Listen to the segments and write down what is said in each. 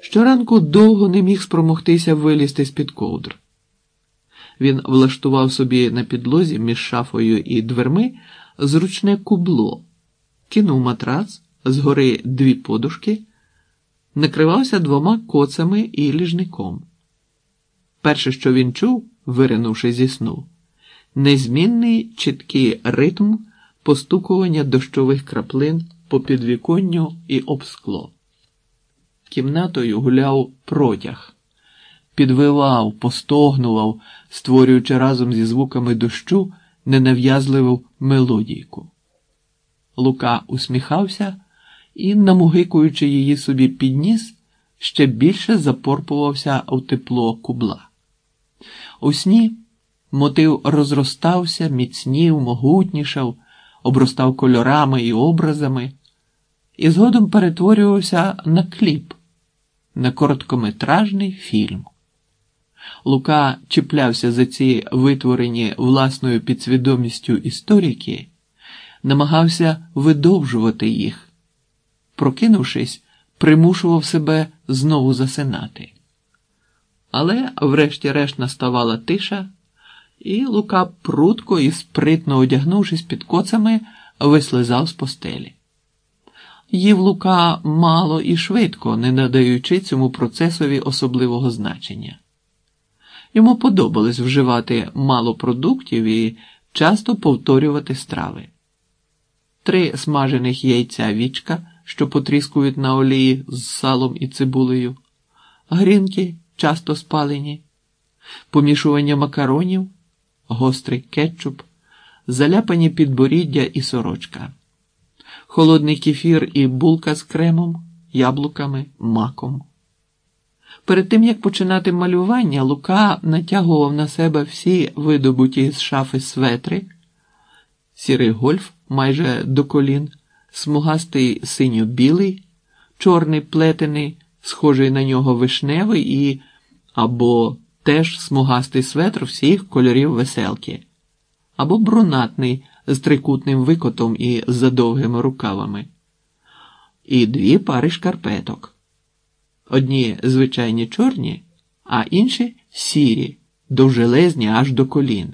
Щоранку довго не міг спромогтися вилізти з-під ковдр. Він влаштував собі на підлозі між шафою і дверми зручне кубло, кинув матрац, згори дві подушки, накривався двома коцами і ліжником. Перше, що він чув, виринувши зі сну, незмінний чіткий ритм постукування дощових краплин по підвіконню і об скло. Кімнатою гуляв протяг, підвивав, постогнував, створюючи разом зі звуками дощу ненав'язливу мелодійку. Лука усміхався і, намугикуючи її собі під ніс, ще більше запорпувався у тепло кубла. У сні мотив розростався, міцнів, могутнішав, обростав кольорами і образами, і згодом перетворювався на кліп, на короткометражний фільм. Лука чіплявся за ці витворені власною підсвідомістю історики, намагався видовжувати їх, прокинувшись, примушував себе знову засинати. Але, врешті-решт, наставала тиша, і Лука, прутко і спритно одягнувшись під коцами, вислизав з постелі. Їв Лука мало і швидко, не надаючи цьому процесові особливого значення. Йому подобалось вживати мало продуктів і часто повторювати страви. Три смажених яйця вічка, що потріскують на олії з салом і цибулею, грінки часто спалені, помішування макаронів, гострий кетчуп, заляпані підборіддя і сорочка, холодний кефір і булка з кремом, яблуками, маком. Перед тим як починати малювання, Лука натягував на себе всі видобуті з шафи светри, сірий гольф майже до колін, смугастий синьо-білий, чорний плетений, схожий на нього вишневий і або теж смугастий светр всіх кольорів веселки, або брунатний з трикутним викотом і задовгими рукавами, і дві пари шкарпеток. Одні звичайні чорні, а інші сірі, довжелезні аж до колін.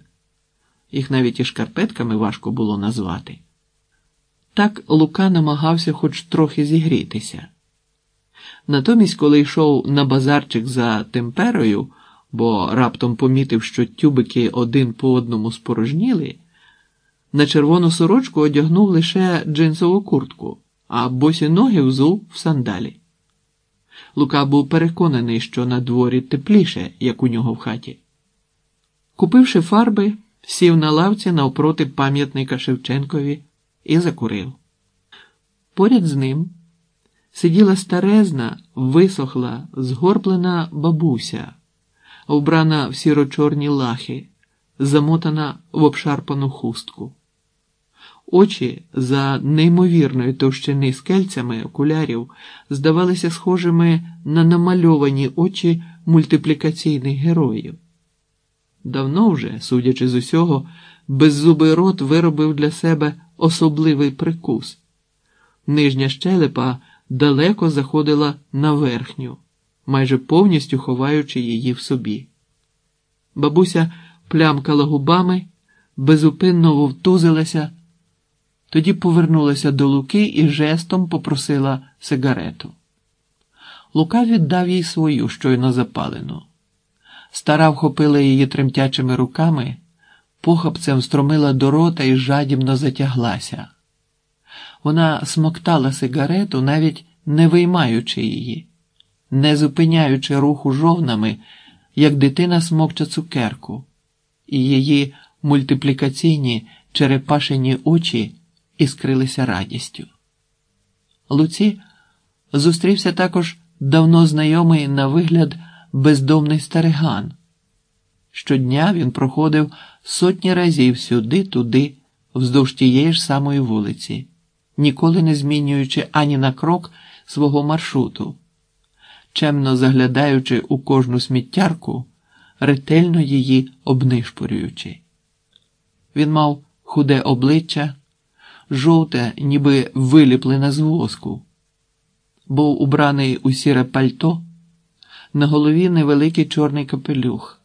Їх навіть і шкарпетками важко було назвати. Так Лука намагався хоч трохи зігрітися. Натомість, коли йшов на базарчик за темперою, бо раптом помітив, що тюбики один по одному спорожніли, на червону сорочку одягнув лише джинсову куртку, а босі ноги взув в сандалі. Лука був переконаний, що на дворі тепліше, як у нього в хаті. Купивши фарби, сів на лавці навпроти пам'ятника Шевченкові і закурив. Поряд з ним сиділа старезна, висохла, згорблена бабуся, вбрана в сіро-чорні лахи, замотана в обшарпану хустку. Очі за неймовірної товщини скельцями окулярів здавалися схожими на намальовані очі мультиплікаційних героїв. Давно вже, судячи з усього, беззубий рот виробив для себе особливий прикус. Нижня щелепа далеко заходила на верхню, майже повністю ховаючи її в собі. Бабуся плямкала губами, безупинно вовтузилася. Тоді повернулася до Луки і жестом попросила сигарету. Лука віддав їй свою щойно запалену. Стара вхопила її тремтячими руками, похапцем стромила до рота і жадібно затяглася. Вона смоктала сигарету, навіть не виймаючи її, не зупиняючи руху жовнами, як дитина смокча цукерку, і її мультиплікаційні черепашені очі іскрилися радістю. Луці зустрівся також давно знайомий на вигляд бездомний стариган. Щодня він проходив сотні разів сюди-туди, вздовж тієї ж самої вулиці, ніколи не змінюючи ані на крок свого маршруту, чемно заглядаючи у кожну сміттярку, ретельно її обнишпорюючи. Він мав худе обличчя жовте, ніби виліплене з воску. Був убраний у сіре пальто, на голові невеликий чорний капелюх.